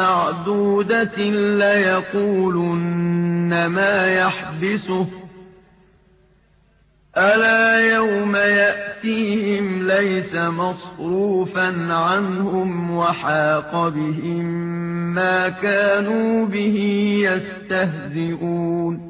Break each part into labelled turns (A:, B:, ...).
A: مَّعْدُودَةٍ لَّيَقُولُنَّ مَا يَحْبِسُهُ ۗ. أَلَا يَوْمَ يَأْتِيهِمْ لَيْسَ مَصْرُوفًا عَنْهُمْ وَحَاقَ بِهِم مَّا كَانُوا بِهِ يَسْتَهْزِئُونَ.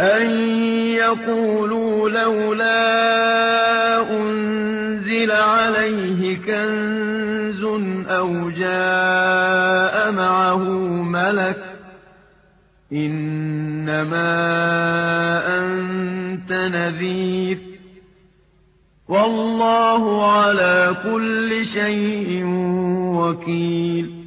A: أَن يَقُولُوا لَوْلَا أُنزِلَ عَلَيْهِ كَنزٌ أَوْ جَاءَ مَعَهُ مَلَكٌ ۚ إِنَّمَا أَنتَ نَذِيرٌ ۚ وَاللَّهُ عَلَىٰ كُلِّ شَيْءٍ وَكِيلٌ